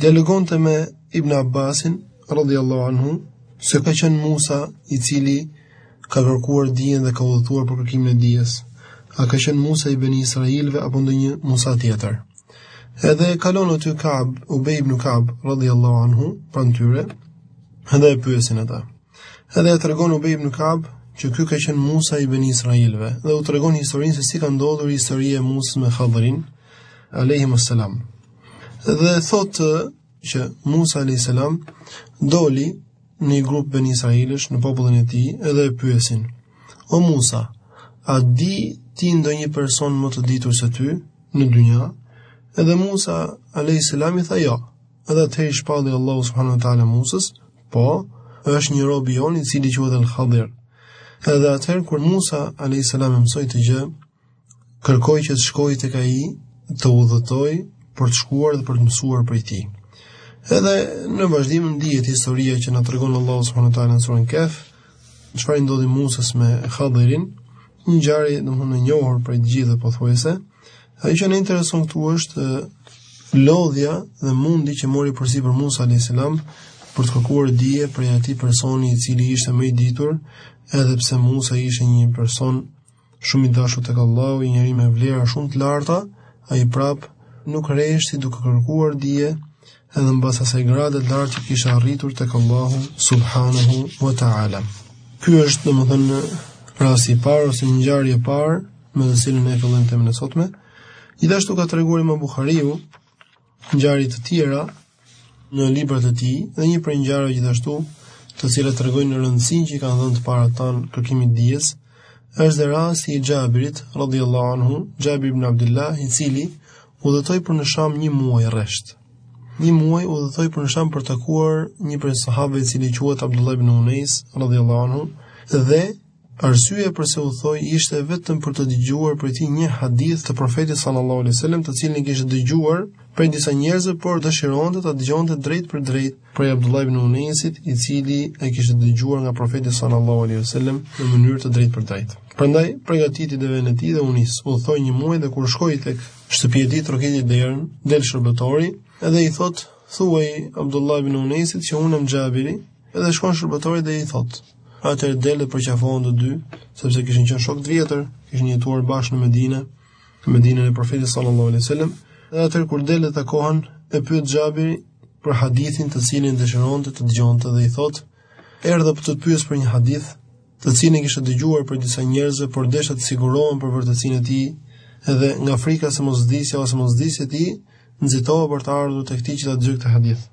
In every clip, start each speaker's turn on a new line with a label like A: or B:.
A: Dialogonte me Ibn Abbasin radhiyallahu anhu se ka qenë Musa i cili ka kërkuar dijen dhe ka udhëtuar për kërkimin e dijes. A ka qenë Musa i beni Israilve apo ndonjë Musa tjetër? Edhe kalon aty Kab, Ubej ibn Kab radhiyallahu anhu pranë tyre. Edhe e pyesin ata. Edhe u tregon Ubej ibn Kab që ky ka qenë Musa i beni Israilve dhe u tregon historinë se si ka ndodhur historia e Musës me Hadrin alayhi salam. Dhe thotë që Musa a.s. doli në një grup beni israilësh në popullin e tij edhe e pyesin. O Musa, a di ti ndonjë person më të ditur se ty në dynja? Edhe Musa a.s. i tha jo. Edhe atëherë i shpalli Allah subhanahu wa taala Musës, po, është një robi jonë i cili quhet el Khadir. Edhe atëherë kur Musa a.s. e mësoi këtë gjë, Kërkoi që të shkojë tek ai, të udhëtojë për të shkuar dhe për të mësuar prej tij. Edhe në vazhdim dihet historia që na tregon Allahu subhanahu wa taala në suren Kehf, çfarë i ndodhi Musës me Khadirin, një ngjarje domthonë e njohur për të gjithë pothuajse. Ajo që na intereson këtu është lodhja dhe mundi që mori përsipër Musa alayhis salam për të kërkuar dije prej atij personi i cili ishte më i ditur, edhe pse Musa ishte një person Shumë i dashur tek Allahu, një njeri me vlera shumë të larta, ai prapë nuk reshti duke kërkuar dije, edhe mbas asaj grade të lartë që kishte arritur tek Allahu subhanahu wa taala. Ky është domethënë rasti i parë ose ngjarja e parë me të cilën ne fillojmë temën e sotme. Gjithashtu ka treguar Imam Buhariu Ngjarje të tjera në librat e tij dhe një prej ngjarjeve gjithashtu, të cilat tregojnë rëndësinë që i kanë dhënë të parët tanë kërkimit të dijes, është dhe rasti i Xhabirit radhiyallahu anhu, Xhabir ibn Abdullah, i cili udhëtoi për në Sham një muaj rresht. Një muaj udhëtoi për në Sham për të takuar një prej sahabëve i cili quhet Abdullah ibn Unais radhiyallahu anhu dhe Arsyeja përse udhëtoi ishte vetëm për të dëgjuar prej tij një hadith të Profetit sallallahu alejhi ve sellem, të cilin e kishte dëgjuar prej disa njerëzve, por dëshironte ta dëgjonte drejtpërdrejt prej Abdullah ibn Unaisit, i cili e kishte dëgjuar nga Profeti sallallahu alejhi ve sellem në mënyrë të drejtpërdrejtë. Prandaj, përgatiti devenë e tij dhe u nis, udhëtoi një muaj dhe kur shkoi tek shtëpia e tij, trokiti derën, del shërbëtori dhe i thotë, thuaji Abdullah ibn Unaisit që unë jam Xhabiri, Edhe shkon shërbëtori dhe i thotë, atëherë del dhe përqafohen të dy, sepse kishin qenë shokë të vjetër, kishin jetuar bashkë në Medinë, në Medinën e profetit sallallahu alaihi wasallam, dhe atëherë kur del dhe takohen, e pyet Xhabiri për hadithin të cilin dëshironte të dëgjonte dhe i thotë: "Erdha për të pyetur për një hadith, të cilin e kisha dëgjuar prej disa njerëzve, por desha të sigurohem për vërtetësinë e tij, edhe nga frika se mos vdisja ose mos vdisje ti, nxitova për të ardhur tek ti që ta dëgjoj këtë hadith."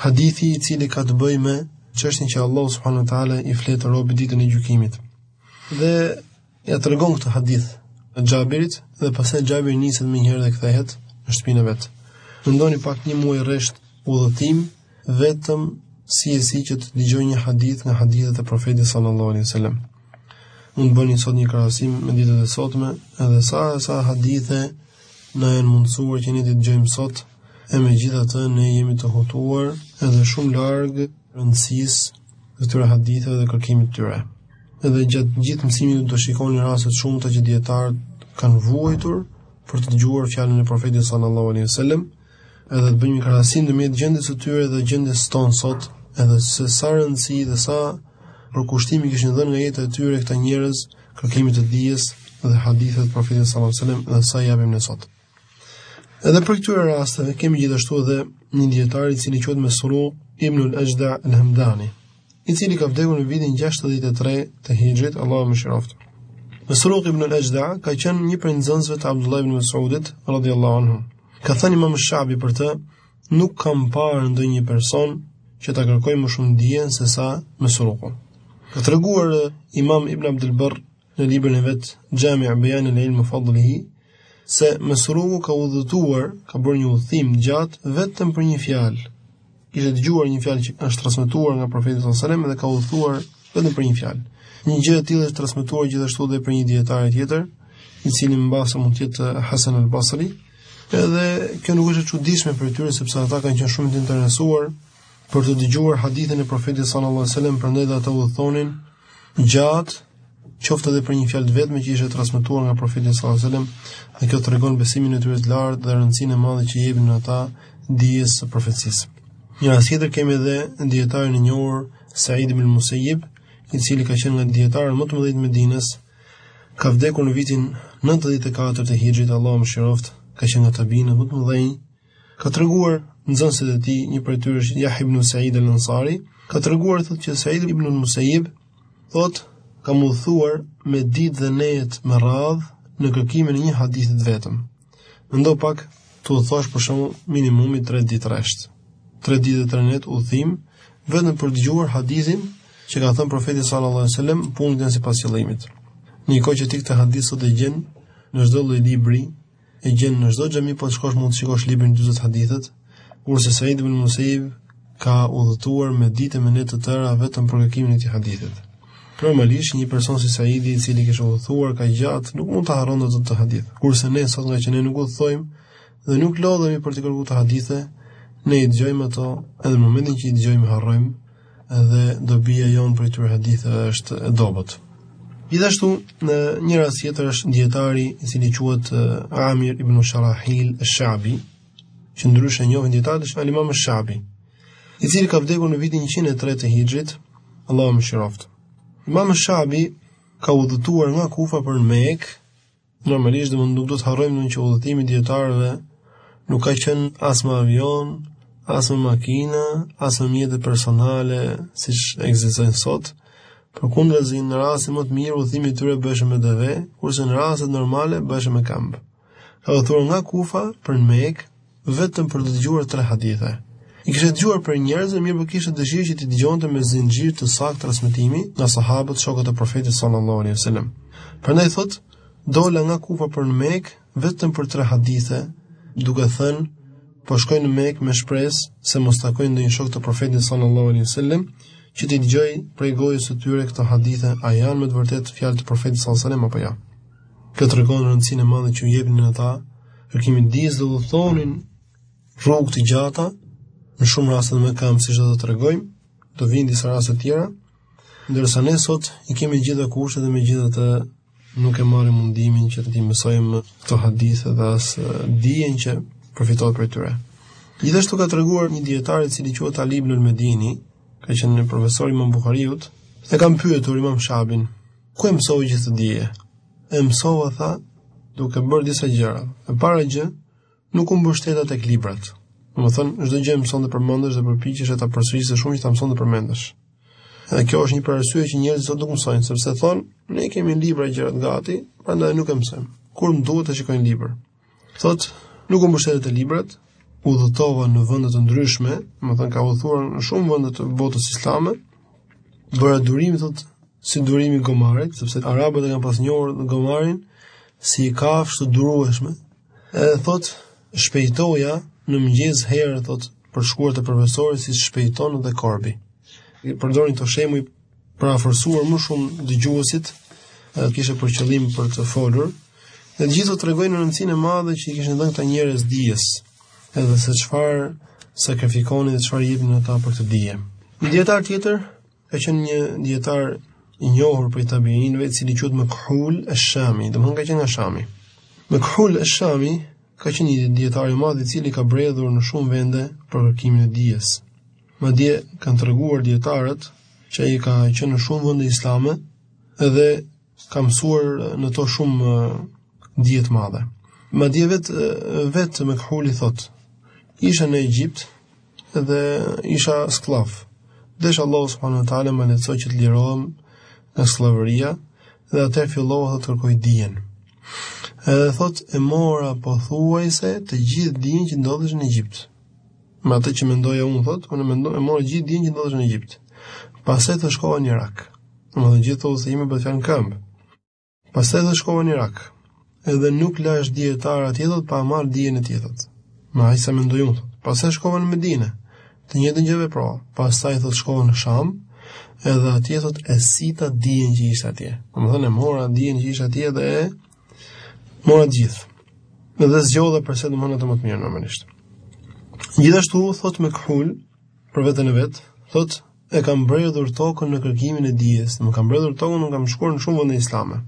A: Hadithi i cili ka të bëjë me çështjen që Allahu subhanahu wa taala i flet robit ditën e gjykimit. Dhe ia tregon këtë hadith Xhabirit dhe pastaj Xhabiri niset menjëherë dhe kthehet në shtëpinë e vet. Mendoni pak një muaj rresht udhëtim vetëm si e si që të dëgjojë një hadith nga hadithet e profetit sallallahu alaihi wasallam. Mund të bëni sot një krahasim me ditët e sotme, edhe sa sa hadithe Na janë mundësuar që ne t'i dëgjojmë sot, e megjithatë ne jemi të hutuar edhe shumë larg rëndësisë së këtyre haditheve dhe kërkimit të tyre. Edhe gjatë gjithë mësimit do shikoni raste të shumta që dijetarët kanë vuajtur për të dëgjuar fjalën e profetit sallallahu alaihi wasallam, Edhe të bëjmë një krahasim ndërmjet gjendjes së tyre dhe gjendjes sonë sot, edhe se sa rëndësi dhe sa përkushtim i kishin dhënë nga jeta e tyre këta njerëz kërkimit të dijes dhe haditheve të profetit sallallahu alajhi wasallam dhe sa i japim ne sot. Edhe prej këtyre rasteve kemi gjithashtu edhe një dijetar i cili quhet Mesruq ibn al-Ajda al-Hamdani. i cili ka vdekur në vitin 63 të Hixhrit, Allahu e mëshiroftë. Mesruq ibn al-Ajda ka qenë një prej nxënësve të Abdullah ibn Mas'udit radhiyallahu anhu. Ka thënë Imam Shabi për të, nuk kam parë ndonjë person që ta kërkojë më shumë dijen se sa Mesruqu. Ka treguar Imam Ibn Abdul Barr në librin e vet Jami' Bayan al-Ilm wa Fadlihi se Mesruku ka udhëtuar, ka bërë një udhëtim të gjatë vetëm për një fjalë. Kishte dëgjuar një fjalë që është transmetuar nga profeti sallallahu alajhi wasallam dhe ka udhëtuar vetëm për një fjalë. Një gjë e tillë është transmetuar gjithashtu edhe për një dijetar tjetër, i cili mbase mund të jetë Hasan al-Basri. Edhe kjo nuk është e çuditshme prej tyre sepse ata kanë qenë shumë të interesuar për të dëgjuar hadithin e profetit sallallahu alajhi wasallam, prandaj ata udhëtonin gjatë, qoftë edhe për një fjalë të vetme që ishte transmetuar nga profeti sallallahu alajhi wasallam, dhe kjo tregon besimin e tyre të lartë dhe rëndësinë e madhe që i jepnin ata dijes së profecisë. Një rast tjetër kemi edhe dijetarin e njohur Said ibn al-Musayyib, i cili ka qenë nga dijetarët më të mëdhenj të Medinës, ka vdekur në vitin 94 të Hixhrit, Allahu e mëshiroftë, ka qenë nga tabiinët më të mëdhenj Ka treguar nxënësi i tij, një prej tyre është Yahya ibn Sa'id al-Ansari, ka treguar thotë që Sa'id ibn al-Musayyib thotë kam udhëtuar me ditë dhe net me radhë në kërkimin e një hadithi të vetëm. Mendo pak të udhëtosh për shembull minimumi 3 ditë rresht. 3 ditë e tre net udhëtim vetëm për të dëgjuar hadithin që ka thënë profeti sallallahu alajhi wasallam punët janë sipas qëllimit. Në një kohë që ti këtë hadith sot e gjen në çdo lloj libri, e gjen në çdo xhami po të shkosh mund të shikosh librin 40 hadithet, kurse Said ibn Musaib ka udhëtuar me ditë e me net të tëra vetëm për kërkimin e këtij hadithit. Normalisht një person si Saidi i cili kishte udhëtuar kaq gjatë nuk mund ta harronte dot atë hadith. Kurse ne sot ngaqë ne nuk udhëtojmë dhe nuk lodhemi për t'i kërkuar këto hadithe, ne i dëgjojmë ato edhe në momentin që i dëgjojmë i harrojmë Edhe dobia jonë prej këtyre haditheve është e dobët. Gjithashtu në një rast tjetër është dijetari i cili quhet Amir ibn Sharahil al-Shabi, që ndryshe njihet ndër dijetarët si Imam al-Shabi, i cili ka vdekur në vitin 103 të Hixhrit, Allahu e mëshiroftë. Imam al-Shabi ka udhëtuar nga Kufa për Mekë Normalisht domethënë nuk do të harrojmë që udhëtimi i dijetarëve nuk ka qenë as me avion, as me makina, as me mjete personale, siç ekzistojnë sot, përkundrazi në rastin më të mirë udhëtimi i tyre bëhesh me deve, kurse në rastet normale bëhesh me kambë. Ka udhëtuar nga Kufa për në Mekë, vetëm për të dëgjuar tre hadithe. I kishte dëgjuar prej njerëzve, mirëpo kishte dëshirë që t'i dëgjonte me zinxhir të saktë transmetimi nga sahabët shokët e Profetit sallallahu alaihi wasallam. Prandaj thotë, dola nga Kufa për në Mekë vetëm për tre hadithe, duke thënë po shkoj në Mekë me shpresë se mos takoj ndonjë shok të Profetit sallallahu alaihi wasallam që t'i dëgjoj prej gojës së tyre këto hadithe, a janë me të vërtetë fjalë të Profetit sallallahu alaihi wasallam apo jo. Kjo tregon rëndësinë e madhe që u jepnin ata kërkimit të dijes dhe udhëtonin rrugë të gjata në shumë raste me kambë siç do të tregojmë, do vinë disa raste të tjera, ndërsa ne sot i kemi të gjitha kushtet dhe megjithatë nuk e marrim mundimin që të mësojmë këto hadithe dhe as dijen që përfitohet prej tyre. Gjithashtu ka treguar një dijetar i cili quhet Ali ibn al-Medini, ka qenë një profesor i Imam Buhariut, e kanë pyetur Imam Shabin, Ku e mësove gjithë këtë dije? E mësova tha, duke bërë disa gjëra. E para gjë, nuk u mbështeta tek librat. Domethënë, çdo gjë e mësonte përmendësh dhe përpiqej ta përsëriste sa shumë që ta mësonte përmendësh. Dhe kjo është një prej arsyeve që njerëzit sot nuk mësojnë, sepse thonë, ne kemi në libra gjërat gati, prandaj nuk e mësojmë. Kur më duhet të shikoj në libër? Thotë, nuk u mbështeta te librat, udhëtova në vende të ndryshme, domethënë ka udhëtuar në shumë vende të botës islame, bëra durim, thotë, si durimi i gomarit, sepse arabët e kanë pas njohur gomarin, si kafshë të durueshme, edhe thotë, shpejtoja në mëngjes herët, thotë, për të shkuar te profesori si shpejton dhe korbi. I përdorin këto shembuj përafërsuar më shumë dëgjuesit, kishte për qëllim për të folur. Dhe të gjitha tregojnë rëndësinë e madhe që i kishin dhënë këta njerëz dijes, edhe se çfarë sakrifikonin dhe çfarë jepnin ata për dije. Një dietar tjetër ka qenë një dietar i njohur prej tabiinëve, i cili quhet Mekhul esh-Shami, domethënë ka qenë nga Shami. Mekhul esh-Shami ka qenë një dietar i madh i cili ka bredhur në shumë vende për kërkimin e dijes. Madje kanë treguar dietarët që ai ka qenë në shumë vende islame dhe ka mësuar në to shumë dije të madhe. Madje vet vet Mekhuli thotë, isha në Egjipt dhe isha skllav. Desh Allahu subhanahu wa taala ma lehtësoi që të lirohem nga skllavëria dhe atëherë fillova të kërkoj dijen. Edhe thotë e mora pothuajse të gjithë dijen që ndodhesh në Egjipt. Me atë që mendoja unë, thotë, unë mendoj e mora gjithë dijen që ndodhesh në Egjipt. Pastaj thotë shkova në Irak. Domethënë gjithë këto udhëtime bëheshin në këmbë. Pastaj thotë shkova në Irak. Edhe nuk lashë dietar atje thotë pa marrë dijen e tij thotë. Me aq sa mendoj unë, thotë. Pastaj shkova në Medine. Të njëjtën gjë veprova. Pastaj thotë shkova në Sham. Edhe atje thotë e sita dijen që ishte atje. Domethënë e mora dijen që ishte atje dhe Mora të gjithë. Dhe zgjodha prej saj domethënë atë më të mirën normalisht. Gjithashtu thotë Mekhul për veten e vet, thotë e kam bredhur tokën në kërkimin e dijes, domethënë kam bredhur tokën, kam shkuar në shumë vende islame.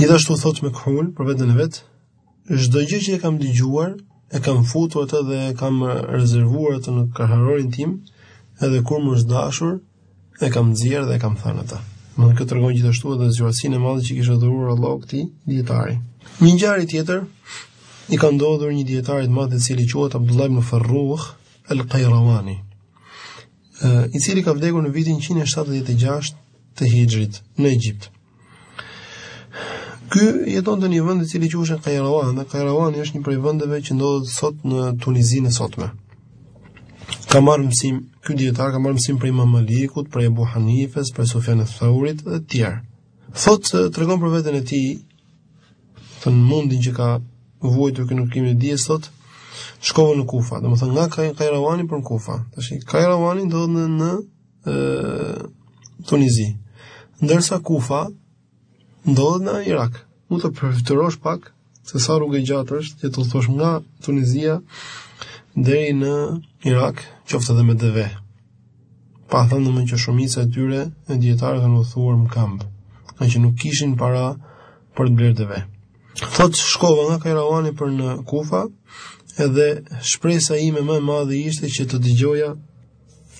A: Gjithashtu thotë Mekhul për veten e vet, çdo gjë që e kam dëgjuar, e kam futur atë dhe e kam rezervuar atë në kraharorin tim, edhe kur më është dashur, E kam nxjerrë dhe e kam thënë atë. Domethënë kjo tregon gjithashtu edhe zgjuarsinë e madhe që kishte dhuruar Allahu këtij dietari. Një ngjarje tjetër i ka ndodhur një dietari të madh i cili quhet Abdullah ibn Farruh al-Kajrauani, i cili ka vdekur në vitin 176 të Hixhrit në Egjipt. Ky jetonte në një vend i cili quhet Kajrauan, dhe Kajrauani është një prej vendeve që ndodhet sot në Tunizinë e sotme. Ka marrë mësim, ky dietar ka marrë mësim prej Imam Malikut, prej Abu Hanifes, prej Sufjan Theurit dhe të tjerë. Thotë tregon për veten e tij mundin që ka vuajtur në kërkimin e dijes thotë, shkova në Kufa, domethënë nga Kajrauani për në Kufa. Tash Kajrauani ndodhet në Tunizi. Ndërsa Kufa ndodhet në Irak. Mund ta përfytyrosh pak se sa rrugë e gjatë është që të udhëtosh nga Tunizia deri në Irak, qoftë edhe me deve. Pa thënë domethënë që shumica e tyre e dijetarëve kanë udhëtuar në këmbë, ngaqë nuk kishin para për të blerë deve. Thot shkova nga Kajravani për në Kufa, edhe shpresa ime më e madhe ishte që të dëgjoja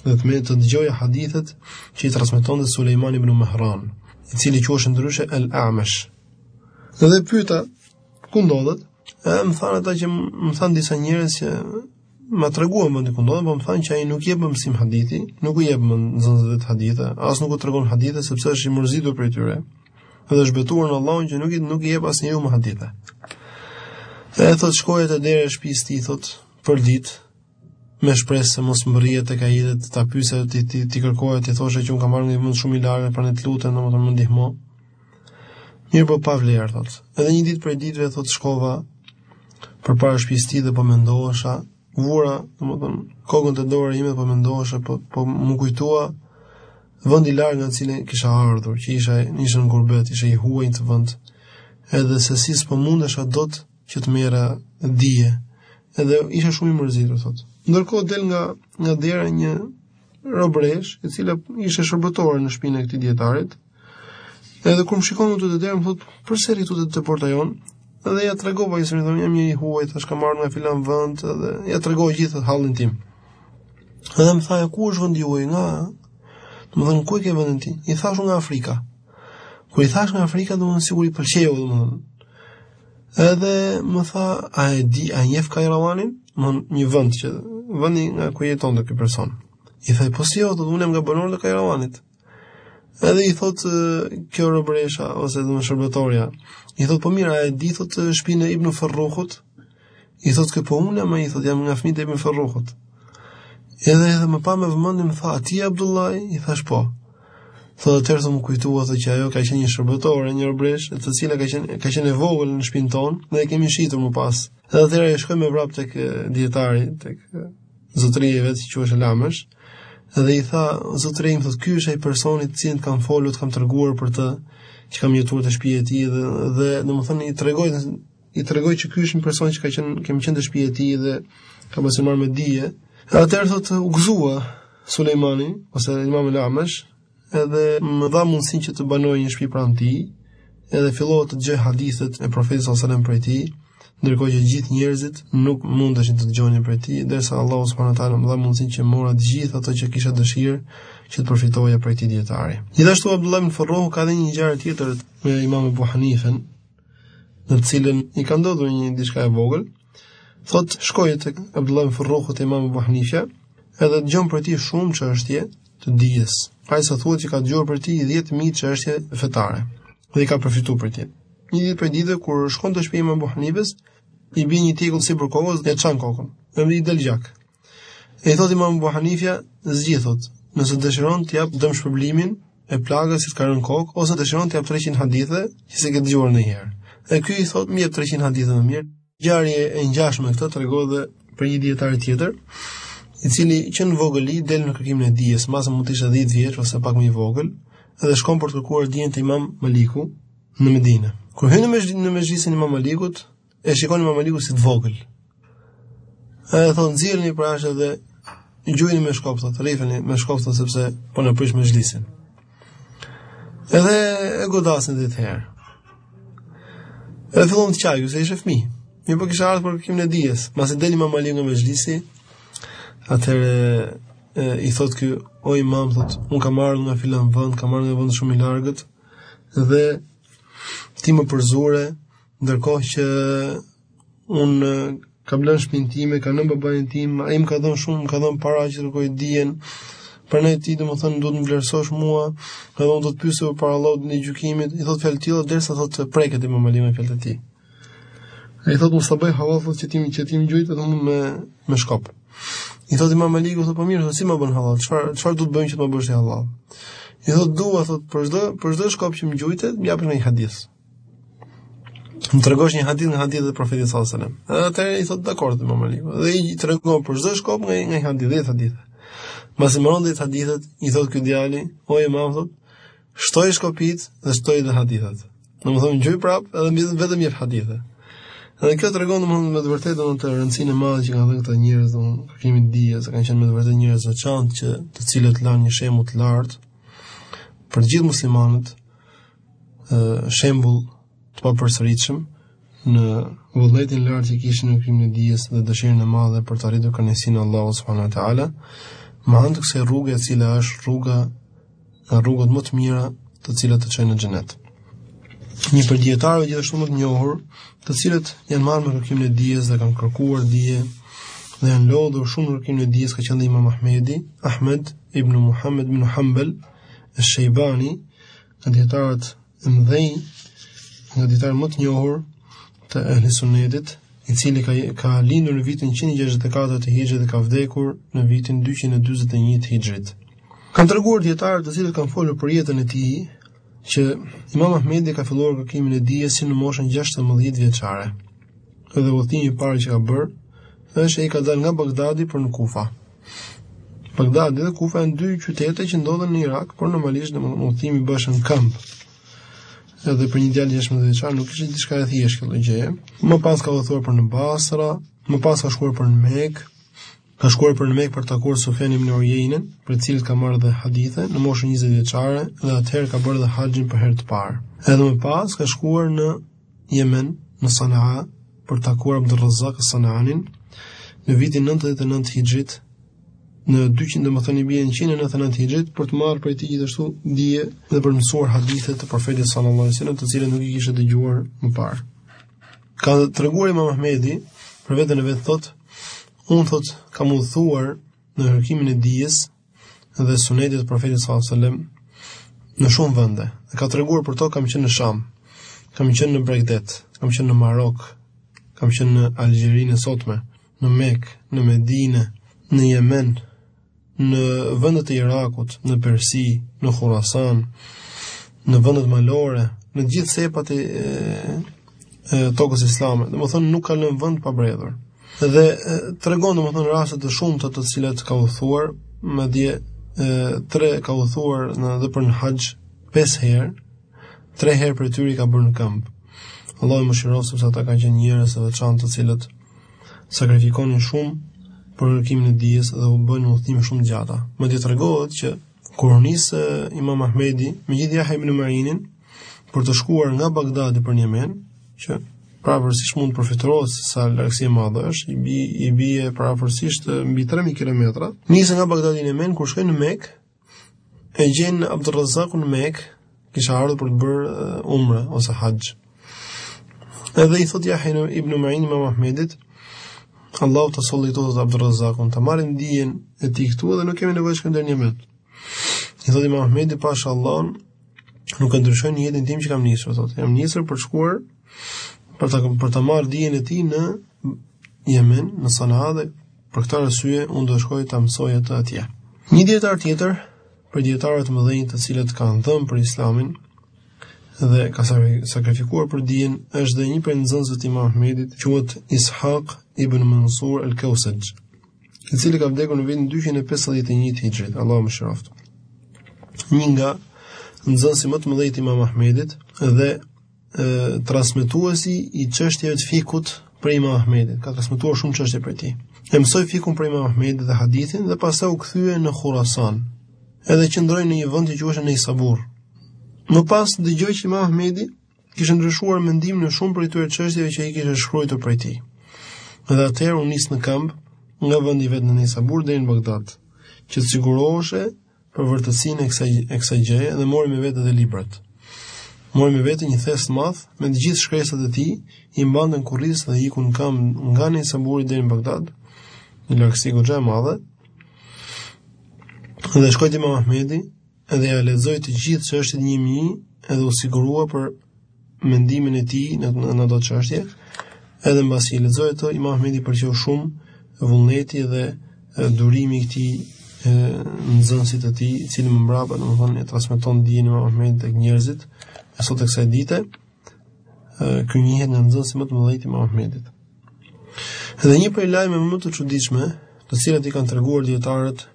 A: dhe të marr të dëgjoja hadithet që i transmetonte Sulejman ibn Mehran, i cili quhej ndryshe Al-A'mash. Dhe pyeta ku ndodhet? E më thanë ata që më thanë disa njerëz që ma treguan vendin ku ndodhet, po më thanë që ai nuk jep më mësim hadithi, nuk u jep nxënësve të vet hadithe, as nuk u tregon hadithe sepse është i mërzitur prej tyre. Dhe është betuar në Allahun që nuk i nuk i jep asnjërit më hadithe. E thotë shkoja te dera e shtëpisë tij thotë për ditë, Me shpresë se mos mbërrija tek ai dhe të ta pyesja edhe t'i t'i, t'i kërkoja t'i thosha që un kam marrë një mund shumë i lartë, prandaj të lutem domethënë më ndihmo. Mirëpo pa vlerë thot. Edhe një ditë prej ditëve thot shkova përpara shtëpisë tij dhe po mendohesha, vura domethënë kokën te dora ime po mendohesha, po po më kujtua vendi larg nga i cili kisha ardhur, që isha nisur në gurbet, isha i huaj në atë vend. Edhe se si s'po mundesha dot që të merrja dije. Edhe isha shumë i mërzitur thotë. Ndërkohë del nga nga dera një robresh, e cila ishte shërbëtore në shpinë e këtij dijetarit. Edhe kur më shikon këtu te dera, thotë, "Përse rri ti te te porta jon?" Edhe ja tregova i thashë, "Jam një i huaj, thashë kam ardhur nga filan vend dhe ja tregova gjithë hallin tim." Edhe më tha, "Ku është vendi juaj?" Nga, domethënë, ku e ke vendin ti? I thashë nga Afrika. Kur i thashë nga Afrika, domethënë sikur i pëlqeu, domethënë. Edhe më tha, a e di, a e njef Kajravanin? Domethënë një vend që, vendi nga ku jetonte ky person. I thashë, po si jo, thotë unë jam nga banorët e Kajravanit. Edhe i thot, kjo robresha, ose domethënë shërbëtorja, i thot, po mirë, a e di, thot, shpinë e Ibnu Ferruhut? I thot ky po unë jam i thot jam nga fëmijët e Ibnu Ferruhut. Edhe edhe më pa me vëmendje më tha a ti Abdullah, i thash po. Thotë atëherë më kujtua se që ajo ka qenë një shërbëtore, një robresh, e cila ka qenë ka qenë e vogël në shpinë tonë, ne e kemi shitur më pas. Edhe atëherë shkoi me vrap tek dijetari, tek zotëria e vet që quhet El-Amesh. Dhe i tha zotëria im thotë ky është ai personi për të cilin të kam folur, të kam treguar për të, që kam jetuar te shtëpia e tij dhe dhe domethënë i tregoi i tregoj që ky është një person që ka qenë kemi qenë në shtëpi e tij dhe ka mësuar me dije. Atëherë thotë u gëzua Sulejmani ose Imam el-Amesh, edhe më dha mundësinë që të banoj në një shtëpi pranë tij, edhe fillova të dëgjoj hadithet e Profetit sallallahu alajhi wasallam prej tij, ndërkohë që gjithë njerëzit nuk mundeshin të dëgjonin prej tij, derisa Allahu subhanahu wa taala më dha mundësinë që mora të gjithë ato që kisha dëshirë që të përfitoja prej tij dietari. Gjithashtu Abdullah ibn Farruh ka dhënë një ngjarje tjetër me Imam Abu Hanifën, në të cilën i ka ndodhur një diçka e vogël, thot shkoi tek Abdullah ibn Farruhu te Imam Abu Hanifa, edhe dëgjon prej tij shumë çështje të dijes. Ai sa thuhet që ka dëgjuar prej tij 10000 çështje fetare dhe i ka përfituar prej tij. Një ditë prej ditësh kur shkon te shtëpia e Imam Abu Hanifës, i bie një tjegull sipër kokës dhe ia çan kokën. Edhe i del gjak. E i thot imam Abu Hanifja, zgjidh thot, nëse dëshiron të jap dëmshpërblimin e plagës që të ka rënë në kokë ose dëshiron të jap 300 hadithe që s'i ke dëgjuar ndonjëherë. E ky i thot, më jep 300 hadithe më mirë. Ngjarje e ngjashme me këtë tregohet edhe për një dietar tjetër, i cili që në vogëli del në kërkimin e dijes, mbase mund të ishte 10 vjeç ose pak më i vogël, dhe shkon për të kërkuar dijen te Imam Maliku në Medinë. Kur hyn në mexhlisin e Imam Malikut, e shikon Imam Maliku si të vogël. Edhe thot nxirreni përjashta edhe gjujeni me shkop thot, rrifeni me shkop thot sepse po na prish mexhlisin. Edhe e godasin dhjetë herë. Edhe fillon të qajë ky, se ishte fmi. Mirëpo kishte ardhë për kërkimin e dijes. Masi del Imam Maliku nga mexhlisi, atëherë i thotë ky, o imam, thotë, unë kam ardhë nga filan vënd, kam ardhë nga vënd shumë i largët, dhe ti më përzure, Ndërkohë që un kam lënë shpinë time, kam lënë babain tim, ai më ka dhënë shumë, më ka dhënë para që të kërkoj dijen. Prandaj ti domethënë duhet të më vlerësosh mua, edhe unë do të pyes përpara Allahut në ditën e gjykimit, i thotë fjalë të tilla derisa thotë të preket Imam Maliku me fjalët e tij. Ai thotë nuk ta bëj hallall thotë që ti që ti më gjujte dhe mu me me shkop. I thotë Imam Maliku thotë po mirë, si më bën hallall? Çfarë çfarë do të bëjmë që të më bësh hallall? I thotë dua thotë për çdo për çdo shkop që më gjujtët, më jep një hadith. Më tregosh një hadith nga hadithet e profetit sallallahu alajhi wasallam. Atëherë i thotë dakord thotë Imam Maliku. Dhe i tregon për çdo shkop nga një hadith, 10 hadithe. Mbasi i mbaron dhjetë hadithet, i thotë ky djali, o Imam thotë, shtoji shkopinjtë dhe shtoji dhe hadithet. Domethënë, gjuj prap edhe më jep vetëm hadithe. Edhe kjo tregon, domethënë me të vërtetë, domethënë rëndësinë e madhe që i kanë dhënë këta njerëz, domethënë kërkimit të dijes, se kanë qenë me të vërtetë njerëz të veçantë, që të cilët lanë një shembull të lartë, për të gjithë muslimanët, shembull të papërsëritshëm në vullnetin e lartë që kishin në kërkimin e dijes dhe dëshirën e madhe për të arritur kënaqësinë e Allahut subhanahu wa taala, me anë të kësaj rruge e cila është nga rrugët më të mira të cilat të çojnë në xhenet. Një prej dijetarëve gjithashtu më të njohur, të cilët janë marrë me kërkimin e dijes dhe kanë kërkuar dije dhe janë lodhur shumë në kërkimin e dijes ka qenë Imam Ahmedi, Ahmed ibn Muhammad ibn Hanbal al-Shaybani, Nga dijetarët e mëdhenj, nga dijetarët më të njohur të ehli sunetit, i cili ka, ka lindur në vitin 164 të hixhrit dhe ka vdekur në vitin 241 të hixhrit. Kanë treguar dijetarët të cilët kanë folur për jetën e tij, që Imam Ahmedi ka filluar kërkimin e dijes si në moshën 16 vjeçare. Edhe udhëtimi i parë që ka bërë është që ka dalë nga Bagdadi për në Kufa. Bagdadi dhe Kufa janë dy qytete që ndodhen në Irak, por normalisht domethënë udhëtimi bëhej në këmbë. Edhe për një djalë 16 vjeçar nuk ishte diçka e thjeshtë kjo gjë. Më pas ka udhëtuar për në Basra, më pas ka shkuar për në Mekë, ka shkuar për në Mekë për të takuar Sufjan ibn Uyeynen, prej të cilit ka marrë dhe hadithe në moshën 20 vjeçare dhe atëherë ka bërë dhe haxhin për herë të parë. Edhe më pas ka shkuar në Jemen, në Sana'a, për të takuar Abdurrazzaq as-Sanaanin në vitin 99 Hijrit, në 200 domethënë i bie në 199 hijrit për të marrë prej tij gjithashtu dije dhe për të mësuar hadithe të profetit sallallahu alaihi wasallam të cilat nuk i kishte dëgjuar më parë. Ka treguar Imam Ahmedi për veten e vet thotë unë thotë kam udhëtuar në kërkimin e dijes dhe sunetit të profetit sallallahu alajhi wasallam në shumë vende. Dhe ka treguar për to kam qenë në Sham, kam qenë në Bregdet, kam qenë në Marok, kam qenë në Algjerinë e sotme, në Mekë, në Medinë, në Jemen, në vendet e Irakut, në Persi, në Khurasan, në vendet malore, në gjithë cepat e e tokës islame. Domethënë nuk ka lënë vend pa bredhur. Dhe tregon domethënë raste të shumta të cilat ka udhëtuar, madje tre ka udhëtuar edhe për në haxh pesë herë. Tre herë prej tyre i ka bërë në këmbë. Allahu i mëshiroftë sepse ata kanë qenë njerëz të veçantë të cilët sakrifikonin shumë për kërkimin e dijes dhe bënin udhëtime shumë të gjata. Madje tregohet që kur u nis Imam Ahmedi me gjithë Yahya ibn Ma'inin, për të shkuar nga Bagdadi për në Jemen, që përafërsisht mund të përfytyrohet se sa largësi e madhe është, i bi i bie përafërsisht mbi 3000 kilometra. Nisen nga Bagdadi për në Jemen kur shkojnë në Mekë, e gjejnë Abdurrazakun në Mekë, kishte ardhur për të bërë uh, umre ose haxh. Edhe i thotë Jahja ibn Ma'in Imam Ahmedit, Allahu ta solli këtu Abdurrazakun, ta marrim dijen e tij këtu edhe nuk kemi nevojë të shkojmë deri në Jemen. I thotë Imam Ahmedi, pasha Allahun, nuk e ndryshoj nijetin tim që kam nisur, thotë. Jam nisur për të shkuar për ta për ta marrë dijen e tij në Jemen, në Sana'a dhe për këtë arsye unë do të shkoj ta mësoj atë atje. Një dietar tjetër prej dietarëve të mëdhenj të cilët kanë dhënë për Islamin dhe ka sakrifikuar për dijen është dhe një prej nxënësve të Imam Ahmedit, quhet Ishaq ibn Mansur al-Kausaxh. i cili ka vdekur në vitin 251 të Hixhrit, Allahu e mëshiroftë. Një nga nxënësit më të mëdhenj të Imam Ahmedit dhe e, transmetuesi i çështjeve të fikut prej Imam Ahmedit, ka transmetuar shumë çështje prej tij. E mësoi fikun prej Imam Ahmedit dhe hadithin dhe pastaj u kthye në Khurasan. Edhe qëndroi në një vend që quheshe Neisabur. Më pas dëgjoi që Imam Ahmedi Kishte ndryshuar mendimin në shumë prej atyre çështjeve që ai kishte shkruar prej tij. Dhe atëherë u nis në këmbë nga vendi i vet në Nisabur deri në Bagdad, që të siguroheshe për vërtetësinë e kësaj, e kësaj gjëje dhe mori me vete dhe librat. Mori me vete një thes të madh me të gjithë shkresat e tij, i mbante në kurriz dhe iku në kam nga Nisaburi deri në Bagdad, një largësi goxha e madhe. Dhe shkoi te Imam Ahmedi, Edhe ia lexoi të gjithë çështjet një më një edhe u sigurua për mendimin e tij në në ato çështje. Edhe mbasi i lexoi ato, Imam Ahmedit i pëlqeu shumë vullneti dhe durimi i këtij nxënësit të tij, i cili më mbrapa domethënë e transmeton dijen e Imam Ahmedit tek njerëzit e sot e kësaj dite. Ky njihet nga nxënësit më të mëdhenj të Imam Ahmedit. Dhe një prej lajmeve më të çuditshme, të cilat i kanë treguar dietarët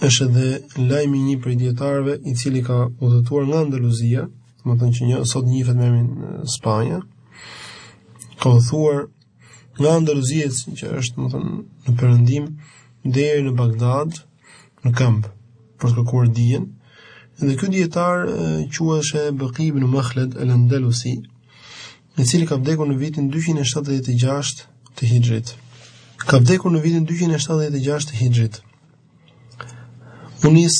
A: Është edhe lajmi i një prej dietarëve, i cili ka udhëtuar nga Andaluzia, domethënë që një sot njihet me emrin Spanja. Ka udhëtuar nga Andaluzia, që është domethënë në perëndim deri në Bagdad, në këmbë për të kërkuar dijen. Dhe ky dietar quheshe Baqi ibn Makhlad al-Andalusi, i cili ka vdekur në vitin 276 të Hixhrit. Ka vdekur në vitin 276 të Hijrit. u nis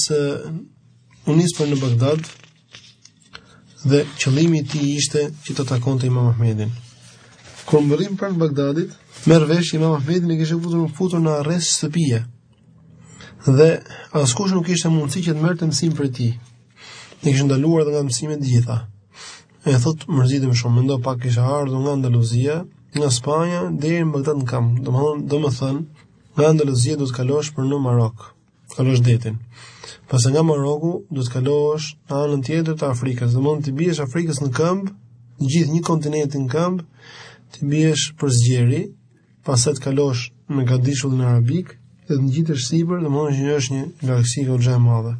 A: u nis për në Bagdad dhe qëllimi i tij ishte që të takonte Imam Ahmedin. Kur mbërrin pranë Bagdadit, merr vesh Imam Ahmedin e kishte futur futur në arrest shtëpie. Dhe askush nuk kishte mundësi që të merrte mësim prej tij. E kishin ndaluar nga mësimet të gjitha. E thot mërzitem shumë, mendo pak kisha ardhur nga Andaluzia, nga Spanja deri në Bagdad në kam. Domthon, domethënë, Nga Andaluzia do të kalosh për në Marok, kalosh detin. Pastaj nga Maroku do të kalosh në anën tjetër të Afrikës, domethënë t'i biesh Afrikës në këmbë, të gjithë një kontinenti në këmbë, t'i biesh për së gjeri, pastaj të kalosh në Gadishullin Arabik dhe të ngjitesh sipër, domethënë është një largësi goxha e madhe.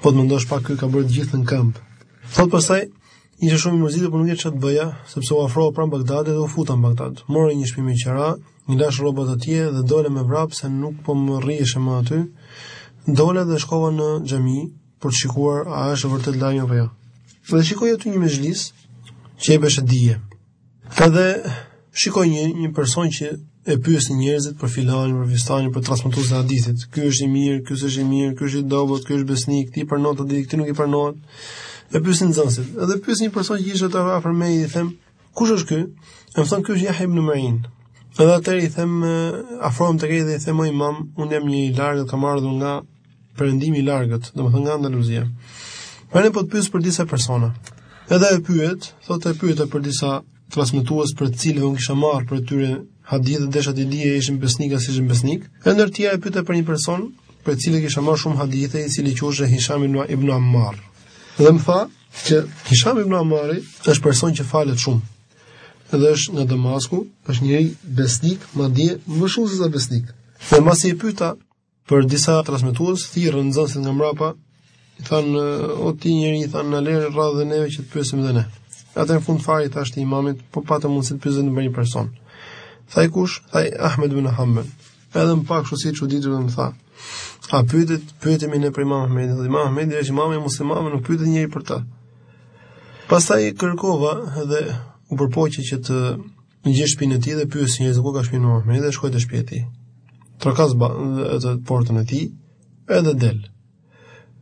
A: Po të mendosh pak ky e ka bërë të gjithën në këmbë. Thot pastaj, isha shumë i mërzitur, por nuk e di ça t'bëja, sepse u afrova pranë Bagdadit dhe u futa në Bagdad. Mora një shtëpi me qira, i lash rrobat atje dhe dola me vrap se nuk po më rrihesh më aty. Dola dhe shkova në xhami për të shikuar a është vërtet lajm apo jo. Dhe shikoj aty një mexhlis që jepesh dije. Edhe shikoj një person që e pyesin njerëzit për filanin, për fistanin, për transmetuesin e hadithit. Ky është i mirë, ky është i mirë, ky është i dobët, ky është besnik, atij i pranohet hadithi, atij nuk i pranohet. E pyesin nxënësit. Edhe pyes një person që ishte afër meje i them, kush është ky? E më thon ky është Jahja ibn Main. Edhe atëherë i them afrohem tek ai dhe i them o imam, unë jam njeri i largët, kam ardhur nga Perëndimi i largët, domethënë nga Andaluzia. Prandaj po të pyes për disa persona. Edhe e pyet, thotë e pyeta për disa transmetues për të cilëve unë kisha marrë prej tyre hadithe desha të dija a ishin besnik a s'ishin besnik. E ndër tjera e pyeta për një person për të cilin kisha marrë shumë hadithe, i cili quhej Hisham ibn Ammar. Dhe më tha që Hisham ibn Ammari është person që falet shumë. Edhe është në Damasku, është njeri besnik, madje më shumë se sa besnik. Dhe masi e pyeta Për disa transmetues thirrën nxënësit nga mbrapa, i than o ti njeri i than na lër radhën dhe neve që të pyesim dhe ne. Atëherë në fund fare i thashë imamit, po pate mundësi të pyes dhe një person. Tha kush? Thashë Ahmed ibn Hanbal. Edhe më pa kështu si i çuditur dhe më tha. A pyetet, pyetemi ne për Imam Ahmedin, dhe Imam Ahmedi është imam i muslimanëve, nuk pyetet njeri për të. Pastaj kërkova dhe u përpoqja që të gjej shpinë e tij dhe pyes njerëzit ku e ka shpinë imam Ahmedi dhe shkoj te shpia e tij. Trokas te porta e tij, edhe del.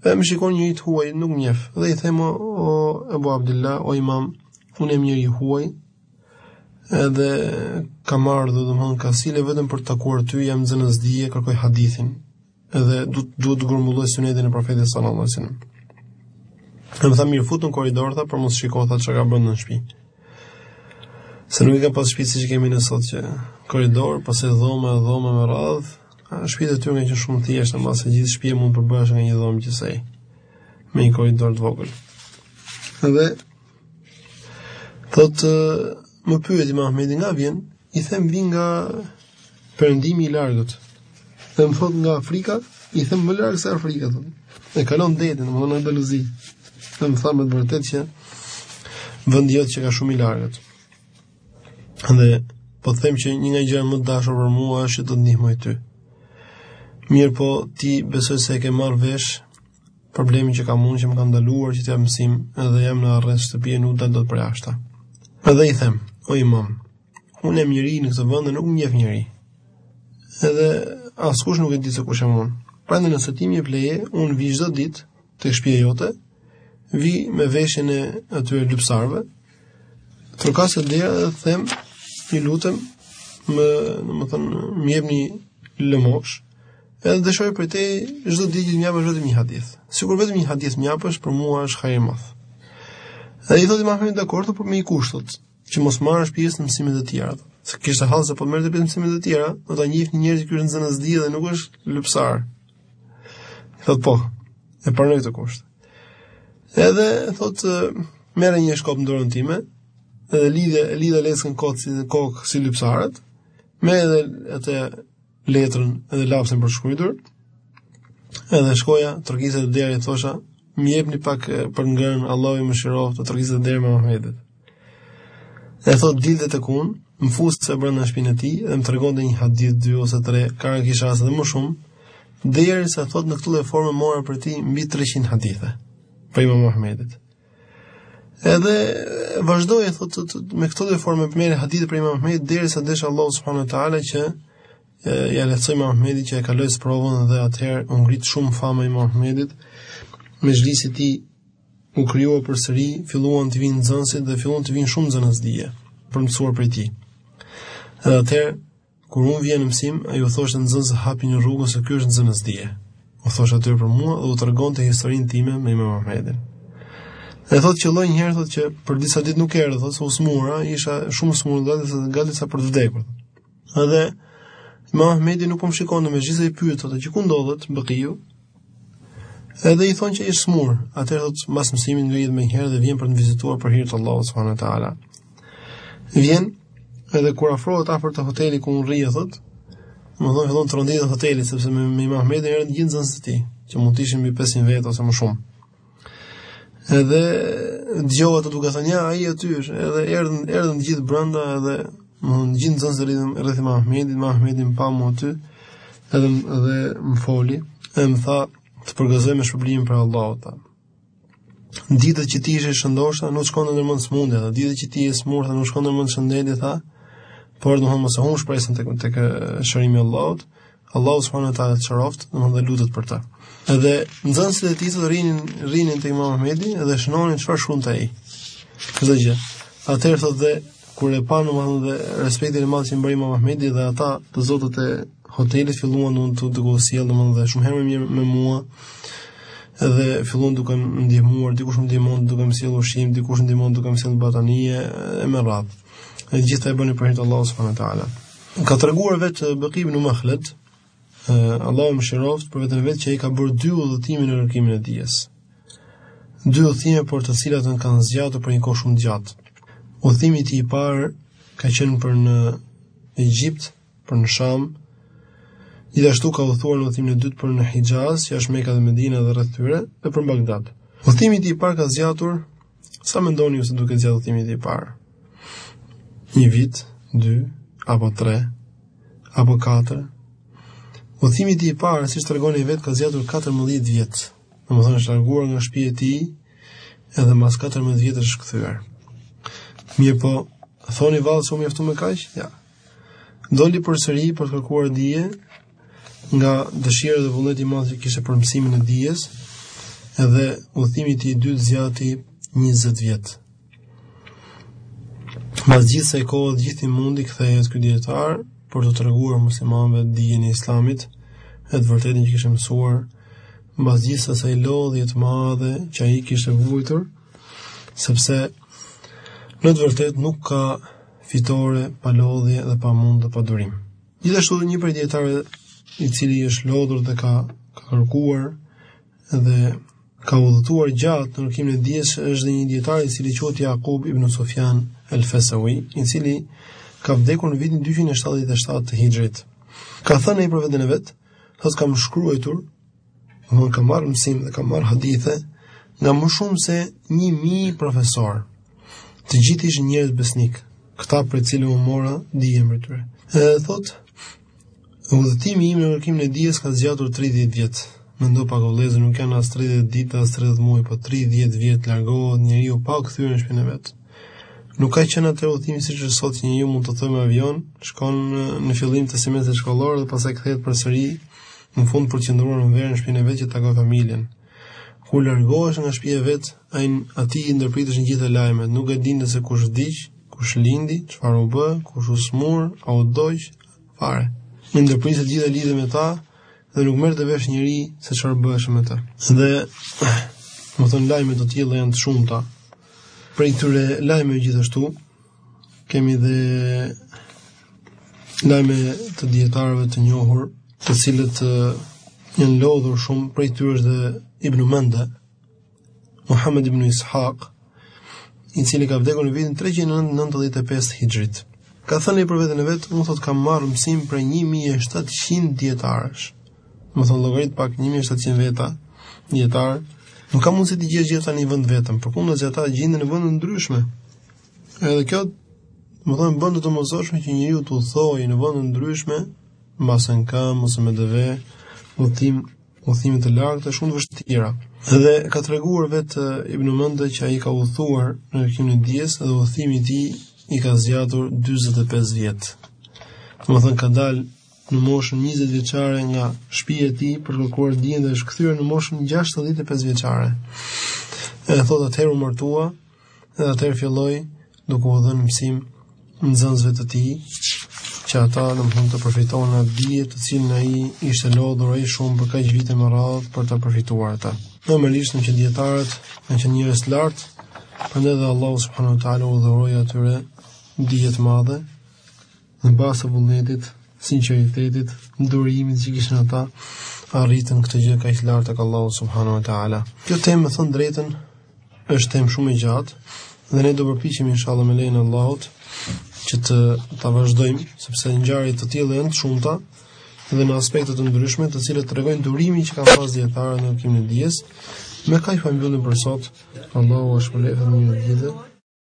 A: E më shikon njeri të huaj, nuk më njef, dhe i them, o Ebu Abdillah, o imam, unë jam njeri i huaj, edhe kam ardhur domethënë kastile vetëm për të takuar ty, jam nxënës dije, kërkoj hadithin, Edhe dua të grumbulloj sunetin e profetit sallallahu alajhi wasallam. Dhe më tha mirë futu në koridor tha por mos shiko tha çka ka brenda në shtëpi. Se nuk i kanë pas shtëpitë siç kemi ne sot që koridor, pastaj dhoma, dhoma me radh, shtëpitë e tyre kanë qenë shumë të thjeshta, mbase gjithë shtëpia mund të përbëhesh nga një dhomë gjithsej me një koridor të vogël. Dhe thot Më pyet Imam Ahmedi nga vjen? I them vjen nga perëndimi i largët. Dhe më thot nga Afrika, i them më larg se Afrika thot. E kalon detin, domethënë në Andaluzi. Dhe më tha me të vërtet që vendi jot qenka shumë i largët. Dhe po të them që një nga gjërat më të dashur për mua është që të të ndihmoj ty. Mirëpo, ti besoj se e ke marrë vesh Problemi që kam unë që më kanë ndaluar që të jap mësim edhe jam në arrest shtëpie, nuk dal dot për jashtë. Edhe i them, o imam, unë jam i ri në këtë vend dhe nuk më njeh njeri. Edhe askush nuk e di se kush jam unë. Prandaj nëse ti më jep leje, unë vij çdo ditë te shtëpia jote, vij me veshjen e atyre lypsarëve. Trokas te dera dhe them, ju lutem, më, domethënë, më jepni lëmoshë. Edhe dëshiroj prej teje, çdo ditë që të më japësh vetëm një hadith. Sikur vetëm një hadith më japësh për mua është hajr i madh. Dhe i thotë Imam dakord por me një kusht thotë, që mos marrësh pjesë në mësimet e tjera. Se kishte hall se po merrte pjesë në mësimet e tjera, do ta njihnin njerëzit që është nxënës dije dhe nuk është lypsar. Thotë po. E pranoj këtë kusht. Edhe thotë merrja një shkop në dorën time, edhe lidhja lidhja leckën kot si kokë si lypsarët. Merrja edhe atë letrën dhe lapsin për shkruajtur. Edhe shkoja trokisja te dera thosha, më jepni pak për ngrën, Allahu ju mëshiroftë, trokisja te dera e Imam Ahmedit. E thot dilte të kun, më fuste brënda shpinë e tij, dhe më tregonte një hadith, dy ose tre, ka ra kishte raste edhe më shumë, derisa thot në këtë lloj forme mora prej tij mbi 300 hadithe, prej Imam Ahmedit. Edhe vazhdoja thotë me këtë lloj forme të merrja hadithe prej Imam Ahmedit derisa deshi Allahu subhanahu wa taala që e, ia lehtësoi Imam Ahmedit që e kaloi sprovën dhe atëherë u ngrit shumë fama e Imam Ahmedit mexhlisi i tij u krijua përsëri, filluan të vinë nxënësit dhe filluan të vinë shumë nxënës dije për mësuar prej tij. Edhe atëherë Kur unë vija në mësim, ai u thoshte nxënësve hapini rrugën se ky është nxënës dije. U thoshte atyre për mua dhe u tregonte historinë time me Imam Ahmedin. Dhe thotë qëlloi njëherë thotë që për disa ditë nuk erdha, thotë se u smura, isha shumë smur dhe dhe gati sa për të vdekur. Edhe Imam Ahmedi nuk po më shikon në mexhlis i pyet thotë që ku ndodhet Bëkiu. Edhe i thonë që është smur. Atëherë thotë mbas mësimit ngrihet menjëherë dhe vjen për të më vizituar për hir të Allahut subhanahu wa taala. Vjen edhe kur afrohet afër te hoteli ku unë rrija thotë, domethënë fillon tronditja e hotelit sepse me, me Imam Ahmedin erdhën gjithë nxënësit e tij, që mund të ishin mbi 500 vetë ose më shumë. Edhe dëgjova ata duke thënë, ja, ai aty është, edhe erdhën erdhën të gjithë brenda edhe domethënë gjithë nxënësit u mblodhën rreth Imam Ahmedit, Imam Ahmedi më pa mua aty, edhe edhe më foli, edhe më tha të përgëzoj me shpërblimin prej Allahut. Ditët që ti ishe shëndosh tha, nuk shkonte ndërmend smundja, dhe ditët që ti je smur tha, nuk shkon ndërmend shëndeti, tha. Por domthonë mos e humb shpresën tek tek shërimi i Allahut. Allahu subhanahu wa taala të shëroftë, domthonë lutet për të. Edhe nxënësit e tij të rrinin rrinin te Imam Ahmedi dhe shnonin çfarë shkruante ai. Çdo gjë. Atëherë thotë dhe kur e panë domthonë dhe respektin e madh që më bëri Imam Ahmedi dhe ata të zotët e Hoteli filluan unë të të gosjel dhe më dhe shumë herë me mirë me mua dhe filluan duke më ndihmuar, dikush më ndihmon duke më sjellë ushqim, dikush më ndihmon duke më sjellë batanije e me radhë. Dhe gjithë e bënin për hir të Allahut subhanahu wa taala. Ka treguar vetë Bekij ibn Mahlad, Allahu e mëshiroftë për veten e vet që ai ka bërë dy udhëtime në kërkimin e dijes. Dy udhëtime për të cilat kanë zgjatur për një kohë shumë të gjatë. Udhëtimi i parë ka qenë për në Egjipt, për në Sham. Gjithashtu ka udhëtuar në udhëtimin e dytë për në Hixhaz, që është Meka dhe Medina dhe rreth tyre, dhe për Bagdad. Udhëtimi i parë ka zgjatur sa mendoni ju se do ketë zgjatur udhëtimi i parë? Një vit, dy apo tre apo katër? Udhëtimi i parë, siç tregon ai vetë, ka zgjatur 14 vjet. Domethënë është larguar nga shtëpia e tij edhe mas 14 vjetësh është kthyer. Mirëpo, thoni vallë se u mjaftua me kaq? Jo, Doli përsëri për të kërkuar dije nga dëshira dhe vullneti i madh që kishte për mësimin e dijes, edhe udhëtimi i tij dytë zgjati 20 vjet. Mbas gjithë kësaj kohe dhe gjithë mundi kthehet ky dijetar për t'u treguar muslimanëve dijen e islamit e të vërtetën që kishte mësuar mbas gjithë kësaj lodhje të madhe që ai kishte vujtur sepse në të vërtetë nuk ka fitore, pa lodhje dhe pa mund dhe pa durim. Gjithashtu një prej dijetarëve i cili është lodhur dhe ka ka kërkuar dhe ka udhëtuar gjatë në kërkimin e dijes është dhe një dijetar i cili quhet Jakub ibn Sufjan el Fesaui, i cili ka vdekur në vitin 277 të hixhrit. Ka thënë ai për veten e vet, thotë kam shkruajtur Unë kam marrë mësim dhe kam marrë hadithe nga më shumë se 1000 profesorë. Të gjithë ishin njerëz besnikë, këta për të cilët unë mora dije mbi tyre. Edhe thotë, udhëtimi im në kërkimin e dijes ka zgjatur 30 vjet. Mendoni pak vëllezër, nuk janë as 30 ditë, as 30 muaj, po 30 vjet largohet njeriu pa u kthyer në shpinën e vet. Nuk ka qenë atëherë udhëtimi siç është sot që njeriu mund të udhëtojë me avion, shkon në fillim të semestrit shkollor dhe pastaj kthehet përsëri Në fund për të qëndruar në verë në shpinë e vet, që të takojë familjen. Kur largoheshte nga shpia e vet, ai atij i ndërpriteshin gjitha lajmet, nuk e dinte se kush vdiq, kush lindi, çfarë u bë, kush u smur, a u doq, fare. I ndërpriste të gjitha lidhjet me ta dhe nuk merrte vesh njeri se çfarë bëheshte me të. Domethënë lajme të tilla janë të shumta. Prej këtyre lajmeve gjithashtu, Kemi dhe lajme të dijetarëve të njohur, të cilët janë lodhur shumë, prej tyre është dhe Ibnu Mende, Muhamed Ibnu Is'hak, i cili ka vdekur në vitin 395 hixhri. Ka thënë ai për veten e vet, unë thotë kam marrë mësim prej 1700 dijetarësh. Domethënë llogarite pak 1700 veta dijetarë. Nuk ka mundësi t'i gjesh gjithë ata në një vend të vetëm, përkundër se ata gjenden në vende të ndryshme. Edhe kjo, domethënë, bënte të domosdoshme që njeriu të udhëtojë në vende të ndryshme, me ose në këmbë, ose me deve, udhëtim, udhëtime të largëta, shumë të vështira. Edhe ka treguar vetë eh, Ibnu Mende që ai ka udhëtuar në kërkim të dijes, edhe udhëtimi i tij i ka zgjatur 45 vjet. Domethënë, ka dalë në moshën 20 vjeçare nga shtëpia e tij për të kërkuar dijen dhe është kthyer në moshën 65 vjeçare. E thotë atëherë u martua, Dhe atëherë filloi duke u dhënë mësim nxënësve të tij që ata domethënë të përfitojnë nga dija të cilën ai ishte lodhur ai shumë për kaq vite me radhë për ta përfituar ata. Me të vërtetë që dijetarët kanë qenë njerëz të lartë, prandaj dhe Allahu subhanahu wa taala u dhuroi atyre dije të madhe, Në bazë të vullnetit, sinqeritetit, durimit që kishin ata, arritën këtë gjë kaq të lartë tek Allahu subhanahu wa taala. Kjo temë, me thënë të drejtën, është temë shumë e gjatë dhe ne do përpiqemi inshallah me lejen e Allahut që ta vazhdojmë, sepse ngjarje të tilla janë të shumta dhe në aspekte të ndryshme, të cilat tregojnë durimin që kanë pas dijetarët në kërkimin e dijes. Me kaq po e mbyllim për sot. Allahu e shpërbleftë në një ditë.